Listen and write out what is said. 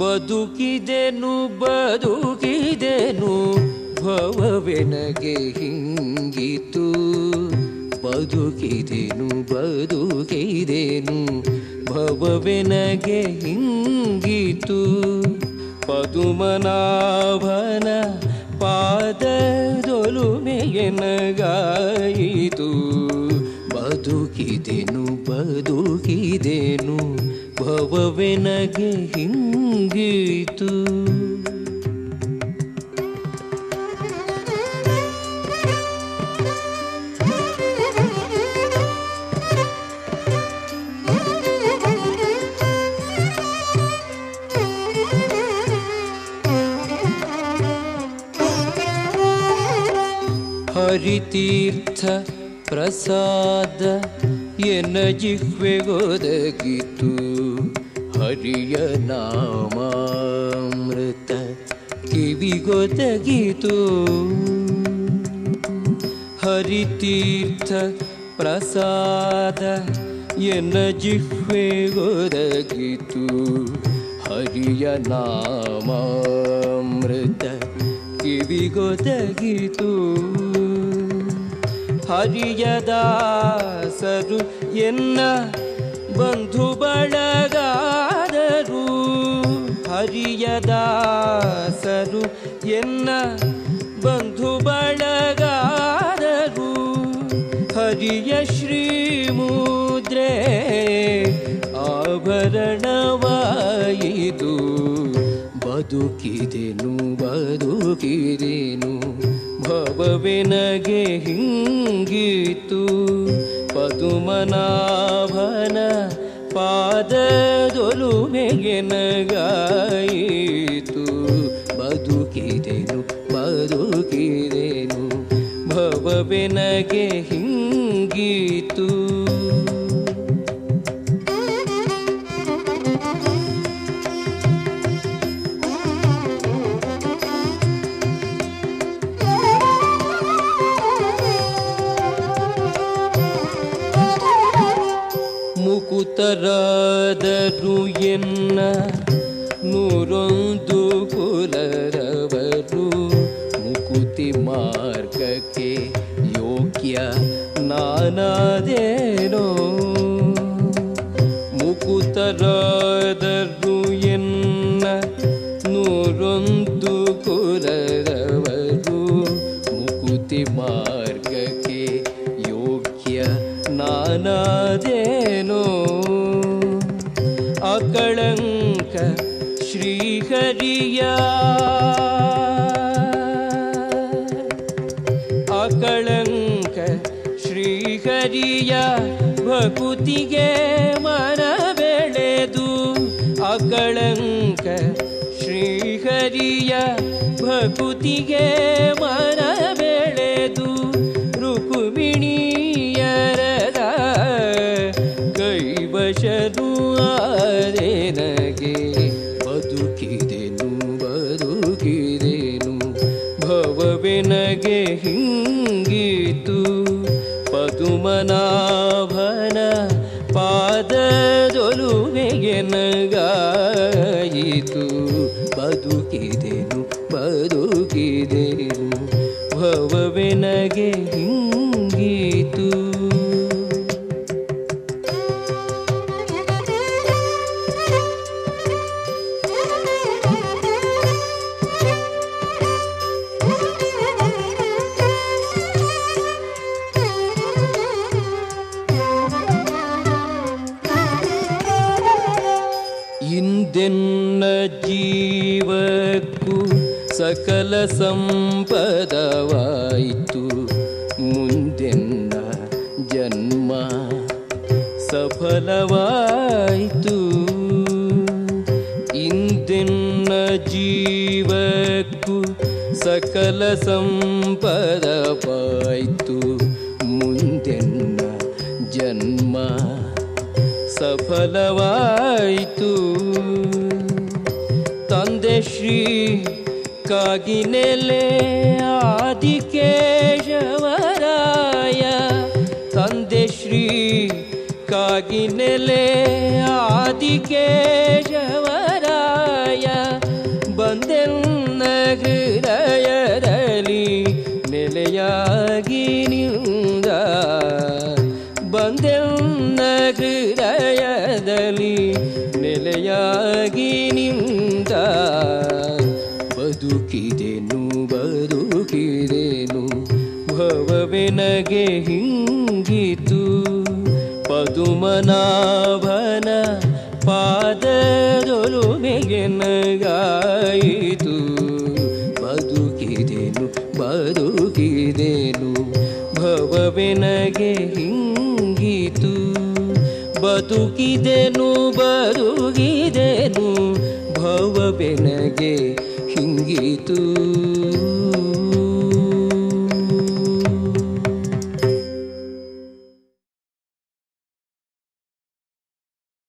ಬದುಕಿದೆನು ಬದುಕಿದೆನು ಭವವೆನಗೆ ಹಿಂಗಿತು. ಬದುಕಿದೆನು ಬದುಕಿದೆನು ಭವವೆನಗೆ ಹಿಂಗಿತು. ಪದುಮನಾಭನ ಪಾದದೊಲುಮೆಯನಗಾಯಿತು. ಬದುಕಿದೆನು ಬದುಕಿದೆನು ಭವವೆನಗೆ ಹಿಂಗಿತು. ಹರಿತೀರ್ಥ ಪ್ರಸಾದ ಎನ್ನ ಜಿಹ್ವೆಗೊದಗಿತು ಹರಿಯ ನಾಮಾಮೃತ ಕಿವಿಗೊದಗಿತು. ಹರಿತೀರ್ಥ ಪ್ರಸಾದ ಎನ್ನ ಜಿಹ್ವೆಗೊದಗಿತು ಹರಿಯ ನಾಮಾಮೃತ ಕಿವಿಗೊದಗಿತು. ಹರಿಯದಾಸರು ಎನ್ನ ಬಂಧು ಬಳಗಾದರು. ಹರಿಯದಾಸರು ಎನ್ನ ಬಂಧು ಬಳಗಾದರು. ಹರಿಯ ಶ್ರೀಮೂದ್ರೆ ಆಭರಣವಾಯಿತು ಬದುಕಿದೆನು ಬದುಕಿದೆನು ಭವವೆನಗೆ ಹಿಂಗಿತು ಪದುಮನಾಭನ ಪಾದದೊಲುಮೆಗೆನಗಾಯಿತು ಬದುಕಿದೆನು ಬದುಕಿದೆನು ಭವವೆನಗೆ ಹಿಂಗಿತು ಮುಕುತರಾದರು ಎನ್ನ ನೂರೊಂದು ಕುಲರವರು ಮುಕುತಿ ಮಾರ್ಗಕ್ಕೆ ಯೋಗ್ಯ ನಾನಾದೇನೋ ಮುಕುತರಾದರು ಎನ್ನ ನೂರೊಂದು ಕುಲರವರು ಮುಕುತಿ ಮಾರ್ಗಕ್ಕೆ ಯೋಗ್ಯ ನಾನಾದೇನೋ ಅಕಳಂಕ ಶ್ರೀಹರಿಯ ಅಕಳಂಕ ಶ್ರೀಹರಿಯ ಭಕುತಿಗೆ ಮನ ಬೆಳೆದು ಅಕಳಂಕ ಶ್ರೀಹರಿಯ ಭಕುತಿಗೆ ಮನ ಭವವೆನಗೆ ಹಿಂಗೀತು. ಪದುಮನಾಭನ ಪಾದದೊಲುಮೆಗೆನಗಾಯಿತು ಬದುಕಿದೆನು ಬದುಕಿದೆನು ಭವವೆನಗೆ ಹಿಂಗಿತು. ಇಂದೆನ್ನ ಜೀವಕ್ಕೂ ಸಕಲ ಸಂಪದವಾಯಿತು. ಮುಂದೆನ್ನ ಜನ್ಮ ಸಫಲವಾಯಿತು. ಇಂದೆನ್ನ ಜೀವಕ್ಕೂ ಸಕಲ ಸಂಪದವಾಯಿತು. ಮುಂದೆನ್ನ ಜನ್ಮ ಸಫಲವಾಯಿತು. ತಂದೆ ಶ್ರೀ ಕಾಗಿನೆಲೆ ಆದಿಕೇಶವರಾಯ. ತಂದೆ ಶ್ರೀ ಕಾಗಿನೆಲೆ ಆದಿಕೇಶವರಾಯ ಬಂದೆನ್ನ ಹೃದಯದಲ್ಲಿ ನೆಲೆಯಾಗಿ ನಿಂತ ಬದುಕಿದೆನು ಬದುಕಿದೆನು ಭವವೆನಗೆ ಹಿಂಗಿತು, ಪದುಮನಾಭನ ಪಾದದೊಲುಮೆಗೆ ನಗಾಯಿತು, ಬದುಕಿದೆನು ಬದುಕಿದೆನು ಭವವೆನಗೆ ಹಿಂಗಿತು ಬದುಕಿದೆನು ಬದುಕಿದೆನು ಭವವೆನಗೆ ಹಿಂಗಿತು.